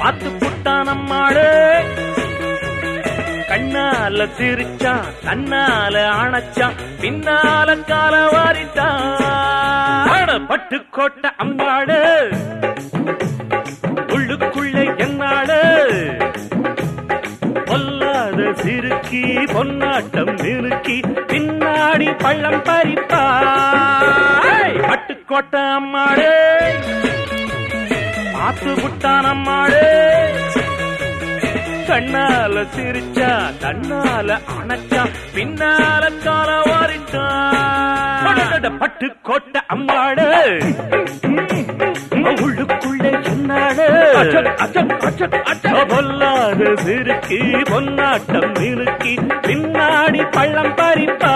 பார்த்து புட்டானம்மாடு கண்ணால சிரிச்சா கண்ணால அணைச்சா பின்னால கால வாரிட்டா பட்டு பட்டுக்கோட்டை அம்மாடு உள்ளுக்குள்ள என்னாடு பொல்லாத சிறுக்கி பொன்னாட்டம் நிறுக்கி பின்னாடி பள்ளம் பறிப்பா பட்டுக்கோட்டை அம்மாடு பார்த்து விட்டான் அம்மாடு கண்ணால சிரிச்சா தன்னால அணைச்சா பின்னால கால வாரிட்டான் பட்டுக்கோட்டை அம்மாடு உள்ளுக்குள்ளே சொன்னாடு பொல்லாத சிறுக்கி பொன்னாட்டம் நிறுக்கி பின்னாடி பள்ளம் பறிப்பா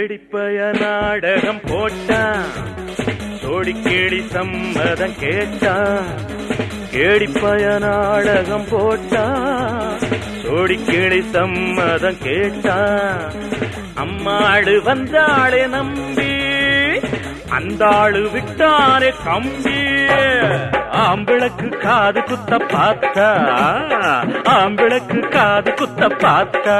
கேடிப்பய நாடகம் போட்டான். சோடி கேடி சம்மதம் கேட்டான். கேடிப்பய நாடகம் போட்டான். சோடி கேடி சம்மதம் கேட்டான். அம்மாடு வந்தாளே நம்பி அந்த ஆளு விட்டானே கம்பி. ஆம்பிளக்கு காது குத்த பார்த்தா ஆம்பிளக்கு காது குத்த பார்த்தா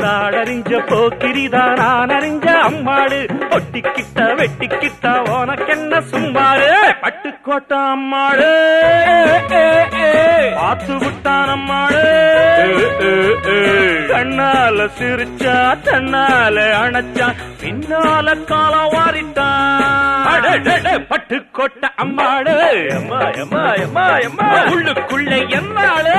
நாடறிஞ்ச போக்கிரிதா நான் அறிஞ்ச அம்மாடு ஒட்டிக்கிட்ட வெட்டிக்கிட்ட உனக்கென்ன சும்மாடு பட்டுக்கோட்ட அம்மாடு பார்த்து விட்டான் அம்மாடு கண்ணால சிரிச்சா தன்னால அணைச்சா பின்னால கால வாரிட்டான். பட்டுக்கோட்டை அம்மாடு அம்மா அம்மா அம்மா அம்மா உள்ளுக்குள்ளே என்னாடு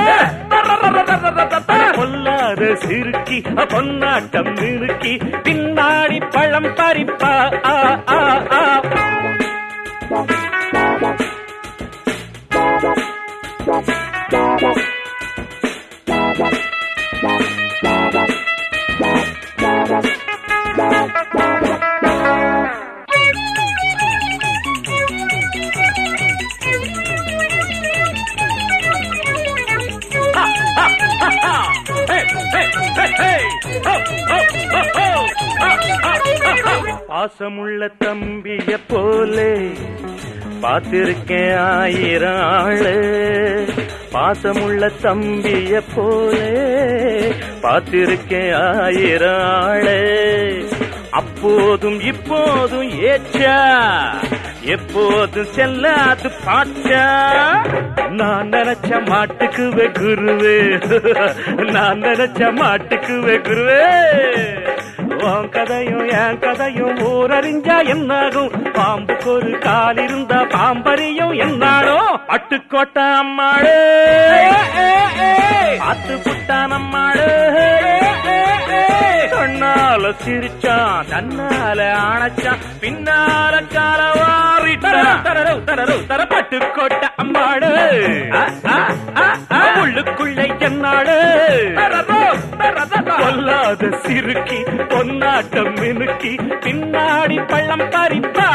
பொல்லாத சிறுக்கி பொன்னாட்டம் நிறுக்கி பின்னாடி பழம் பறிப்பா ஆ, ஆ, ஆ. பாசமுள்ள தம்பிய போலே பார்த்திருக்கேன் ஆயிரம் ஆளு. பாசமுள்ள தம்பிய போலே பார்த்திருக்கேன் ஆயிரம் ஆளு. அப்போதும் இப்போதும் ஏச்சா எப்போதும் செல்லாது பாச்சா நான் நினைச்ச மாட்டுக்கு வெகுருவே. நான் நினைச்ச மாட்டுக்கு வெகுருவே. உன் கதையும் என் கதையும் ஊரறிஞ்சா என்னாகும்? பாம்புக்கு ஒரு கால் இருந்தா பாம்பறியும் என்னானோ பட்டுக்கோட்டை அம்மாடு பார்த்து புட்டான் அம்மாடு கண்ணால சிரிச்சான் தன்னால அணைச்சான் பின்னால கால வாரிட்டான். தரரவு தரரவு தர பட்டுக்கோட்டை அம்மாடு உள்ளுக்குள்ளே என்னாடு கொல்லாத சிறுக்கி பொன்னாட்டம் மினுக்கி பின்னாடி பள்ளம் பறிப்பா